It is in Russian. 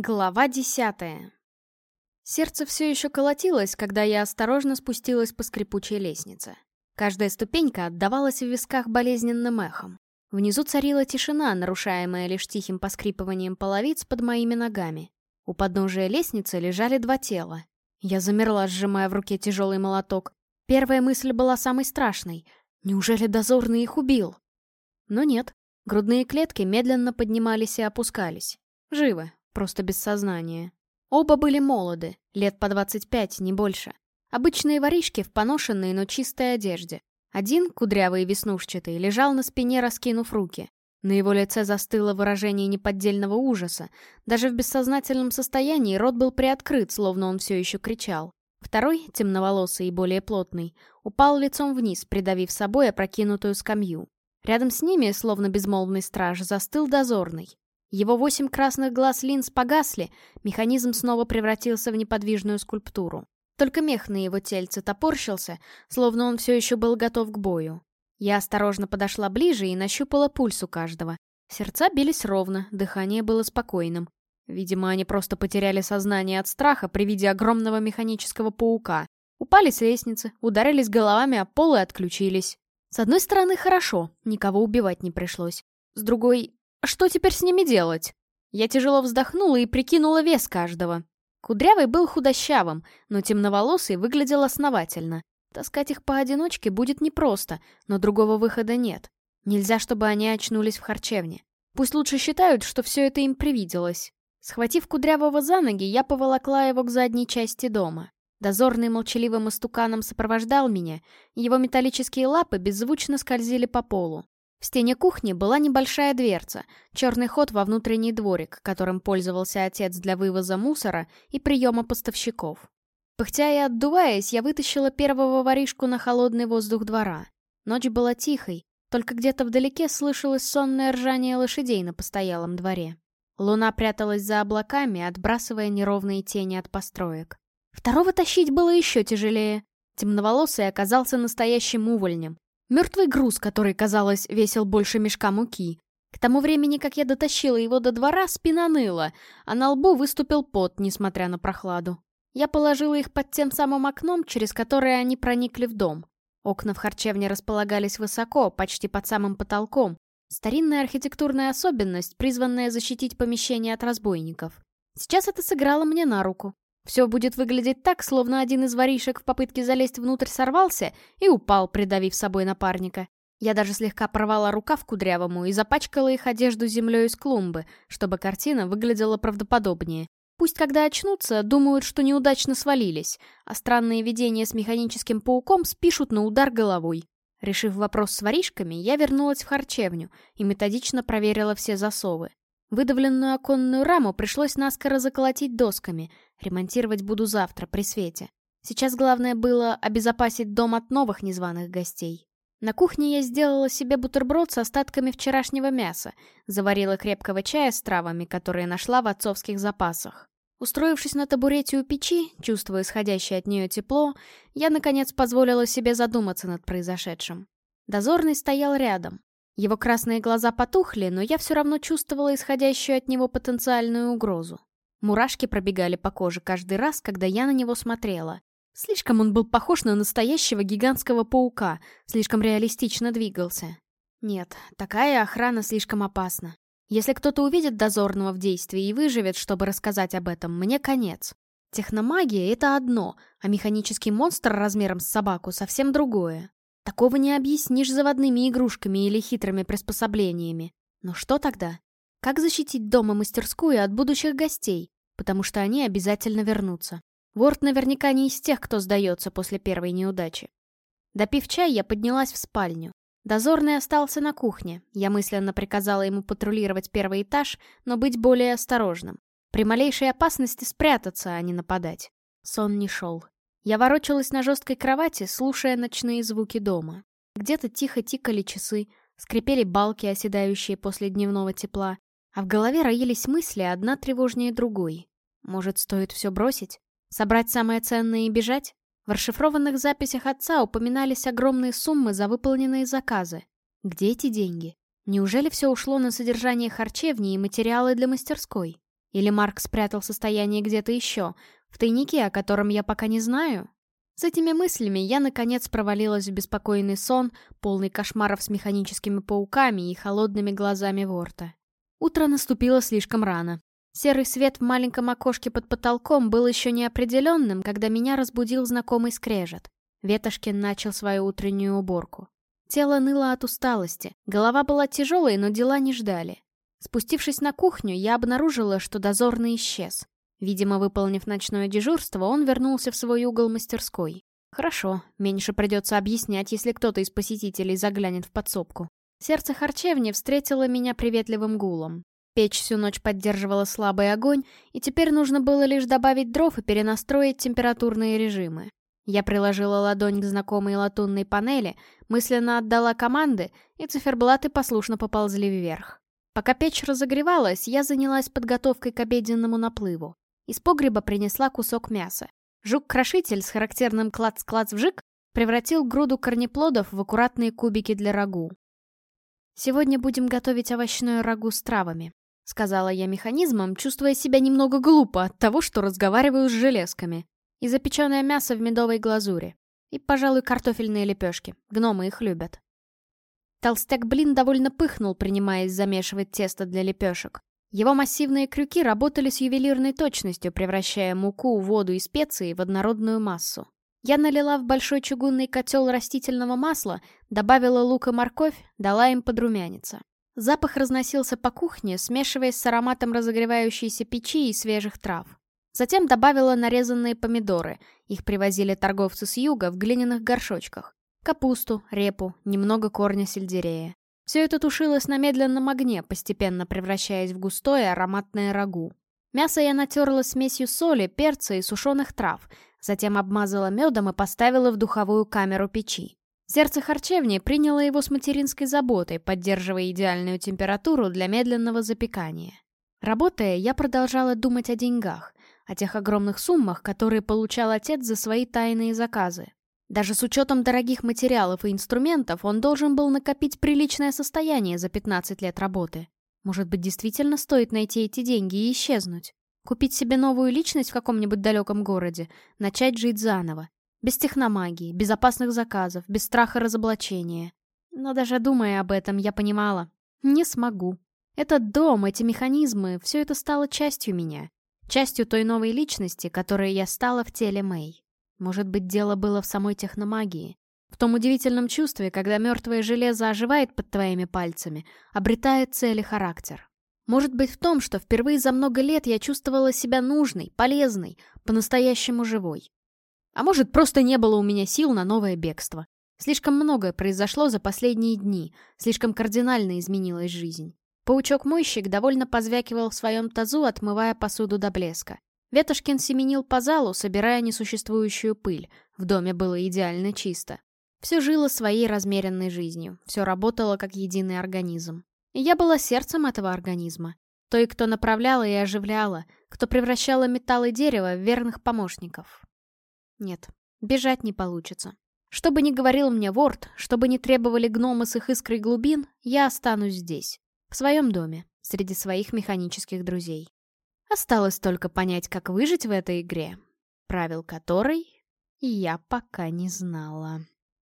Глава десятая. Сердце все еще колотилось, когда я осторожно спустилась по скрипучей лестнице. Каждая ступенька отдавалась в висках болезненным эхом. Внизу царила тишина, нарушаемая лишь тихим поскрипыванием половиц под моими ногами. У подножия лестницы лежали два тела. Я замерла, сжимая в руке тяжелый молоток. Первая мысль была самой страшной. Неужели дозорный их убил? Но нет. Грудные клетки медленно поднимались и опускались. Живы, просто без сознания. Оба были молоды, лет по 25, не больше. Обычные воришки в поношенной, но чистой одежде. Один, кудрявый и веснушчатый, лежал на спине, раскинув руки. На его лице застыло выражение неподдельного ужаса. Даже в бессознательном состоянии рот был приоткрыт, словно он все еще кричал. Второй, темноволосый и более плотный, упал лицом вниз, придавив собой опрокинутую скамью. Рядом с ними, словно безмолвный страж, застыл дозорный. Его восемь красных глаз линз погасли, механизм снова превратился в неподвижную скульптуру. Только мех на его тельце топорщился, словно он все еще был готов к бою. Я осторожно подошла ближе и нащупала пульс у каждого. Сердца бились ровно, дыхание было спокойным. Видимо, они просто потеряли сознание от страха при виде огромного механического паука. Упали с лестницы, ударились головами о пол и отключились. С одной стороны, хорошо, никого убивать не пришлось. С другой, что теперь с ними делать? Я тяжело вздохнула и прикинула вес каждого. Кудрявый был худощавым, но темноволосый выглядел основательно. Таскать их поодиночке будет непросто, но другого выхода нет. Нельзя, чтобы они очнулись в харчевне. Пусть лучше считают, что все это им привиделось. Схватив Кудрявого за ноги, я поволокла его к задней части дома. Дозорный молчаливым истуканом сопровождал меня, его металлические лапы беззвучно скользили по полу. В стене кухни была небольшая дверца, черный ход во внутренний дворик, которым пользовался отец для вывоза мусора и приема поставщиков. Пыхтя и отдуваясь, я вытащила первого воришку на холодный воздух двора. Ночь была тихой, только где-то вдалеке слышалось сонное ржание лошадей на постоялом дворе. Луна пряталась за облаками, отбрасывая неровные тени от построек. Второго тащить было еще тяжелее. Темноволосый оказался настоящим увольнем. Мертвый груз, который, казалось, весил больше мешка муки. К тому времени, как я дотащила его до двора, спина ныла, а на лбу выступил пот, несмотря на прохладу. Я положила их под тем самым окном, через которое они проникли в дом. Окна в харчевне располагались высоко, почти под самым потолком. Старинная архитектурная особенность, призванная защитить помещение от разбойников. Сейчас это сыграло мне на руку. Все будет выглядеть так, словно один из воришек в попытке залезть внутрь сорвался и упал, придавив собой напарника. Я даже слегка порвала рукав кудрявому и запачкала их одежду землей из клумбы, чтобы картина выглядела правдоподобнее. Пусть, когда очнутся, думают, что неудачно свалились, а странные видения с механическим пауком спишут на удар головой. Решив вопрос с воришками, я вернулась в харчевню и методично проверила все засовы. Выдавленную оконную раму пришлось наскоро заколотить досками. Ремонтировать буду завтра, при свете. Сейчас главное было обезопасить дом от новых незваных гостей. На кухне я сделала себе бутерброд с остатками вчерашнего мяса, заварила крепкого чая с травами, которые нашла в отцовских запасах. Устроившись на табурете у печи, чувствуя исходящее от нее тепло, я, наконец, позволила себе задуматься над произошедшим. Дозорный стоял рядом. Его красные глаза потухли, но я все равно чувствовала исходящую от него потенциальную угрозу. Мурашки пробегали по коже каждый раз, когда я на него смотрела. Слишком он был похож на настоящего гигантского паука, слишком реалистично двигался. Нет, такая охрана слишком опасна. Если кто-то увидит дозорного в действии и выживет, чтобы рассказать об этом, мне конец. Техномагия — это одно, а механический монстр размером с собаку — совсем другое. Такого не объяснишь заводными игрушками или хитрыми приспособлениями. Но что тогда? Как защитить дом и мастерскую от будущих гостей? Потому что они обязательно вернутся. Ворд наверняка не из тех, кто сдается после первой неудачи. Допив чай, я поднялась в спальню. Дозорный остался на кухне. Я мысленно приказала ему патрулировать первый этаж, но быть более осторожным. При малейшей опасности спрятаться, а не нападать. Сон не шел. Я ворочалась на жесткой кровати, слушая ночные звуки дома. Где-то тихо тикали часы, скрипели балки, оседающие после дневного тепла, а в голове роились мысли, одна тревожнее другой. Может, стоит все бросить? Собрать самое ценное и бежать? В расшифрованных записях отца упоминались огромные суммы за выполненные заказы. Где эти деньги? Неужели все ушло на содержание харчевни и материалы для мастерской? Или Марк спрятал состояние где-то еще, в тайнике, о котором я пока не знаю? С этими мыслями я, наконец, провалилась в беспокойный сон, полный кошмаров с механическими пауками и холодными глазами Ворта. Утро наступило слишком рано. Серый свет в маленьком окошке под потолком был еще неопределенным, когда меня разбудил знакомый скрежет. Ветошкин начал свою утреннюю уборку. Тело ныло от усталости, голова была тяжелой, но дела не ждали. Спустившись на кухню, я обнаружила, что дозорный исчез. Видимо, выполнив ночное дежурство, он вернулся в свой угол мастерской. Хорошо, меньше придется объяснять, если кто-то из посетителей заглянет в подсобку. Сердце харчевни встретило меня приветливым гулом. Печь всю ночь поддерживала слабый огонь, и теперь нужно было лишь добавить дров и перенастроить температурные режимы. Я приложила ладонь к знакомой латунной панели, мысленно отдала команды, и циферблаты послушно поползли вверх. Пока печь разогревалась, я занялась подготовкой к обеденному наплыву. Из погреба принесла кусок мяса. Жук-крошитель с характерным клац-клац-вжик превратил груду корнеплодов в аккуратные кубики для рагу. «Сегодня будем готовить овощное рагу с травами», — сказала я механизмом, чувствуя себя немного глупо от того, что разговариваю с железками. И запеченное мясо в медовой глазури. И, пожалуй, картофельные лепешки. Гномы их любят. Толстяк-блин довольно пыхнул, принимаясь замешивать тесто для лепешек. Его массивные крюки работали с ювелирной точностью, превращая муку, воду и специи в однородную массу. Я налила в большой чугунный котел растительного масла, добавила лук и морковь, дала им подрумяниться. Запах разносился по кухне, смешиваясь с ароматом разогревающейся печи и свежих трав. Затем добавила нарезанные помидоры, их привозили торговцы с юга в глиняных горшочках. Капусту, репу, немного корня сельдерея. Все это тушилось на медленном огне, постепенно превращаясь в густое ароматное рагу. Мясо я натерла смесью соли, перца и сушеных трав, затем обмазала медом и поставила в духовую камеру печи. Сердце харчевни приняло его с материнской заботой, поддерживая идеальную температуру для медленного запекания. Работая, я продолжала думать о деньгах, о тех огромных суммах, которые получал отец за свои тайные заказы. Даже с учетом дорогих материалов и инструментов он должен был накопить приличное состояние за 15 лет работы. Может быть, действительно стоит найти эти деньги и исчезнуть? Купить себе новую личность в каком-нибудь далеком городе, начать жить заново. Без техномагии, без опасных заказов, без страха разоблачения. Но даже думая об этом, я понимала, не смогу. Этот дом, эти механизмы, все это стало частью меня. Частью той новой личности, которой я стала в теле Мэй. Может быть, дело было в самой техномагии. В том удивительном чувстве, когда мертвое железо оживает под твоими пальцами, обретает цель и характер. Может быть в том, что впервые за много лет я чувствовала себя нужной, полезной, по-настоящему живой. А может, просто не было у меня сил на новое бегство. Слишком многое произошло за последние дни, слишком кардинально изменилась жизнь. Паучок-мойщик довольно позвякивал в своем тазу, отмывая посуду до блеска. Ветошкин семенил по залу, собирая несуществующую пыль. В доме было идеально чисто. Все жило своей размеренной жизнью, все работало как единый организм. И я была сердцем этого организма. Той, кто направляла и оживляла, кто превращала металл и дерево в верных помощников. Нет, бежать не получится. Что бы ни говорил мне Ворд, что бы ни требовали гномы с их искрой глубин, я останусь здесь, в своем доме, среди своих механических друзей. Осталось только понять, как выжить в этой игре, правил которой я пока не знала.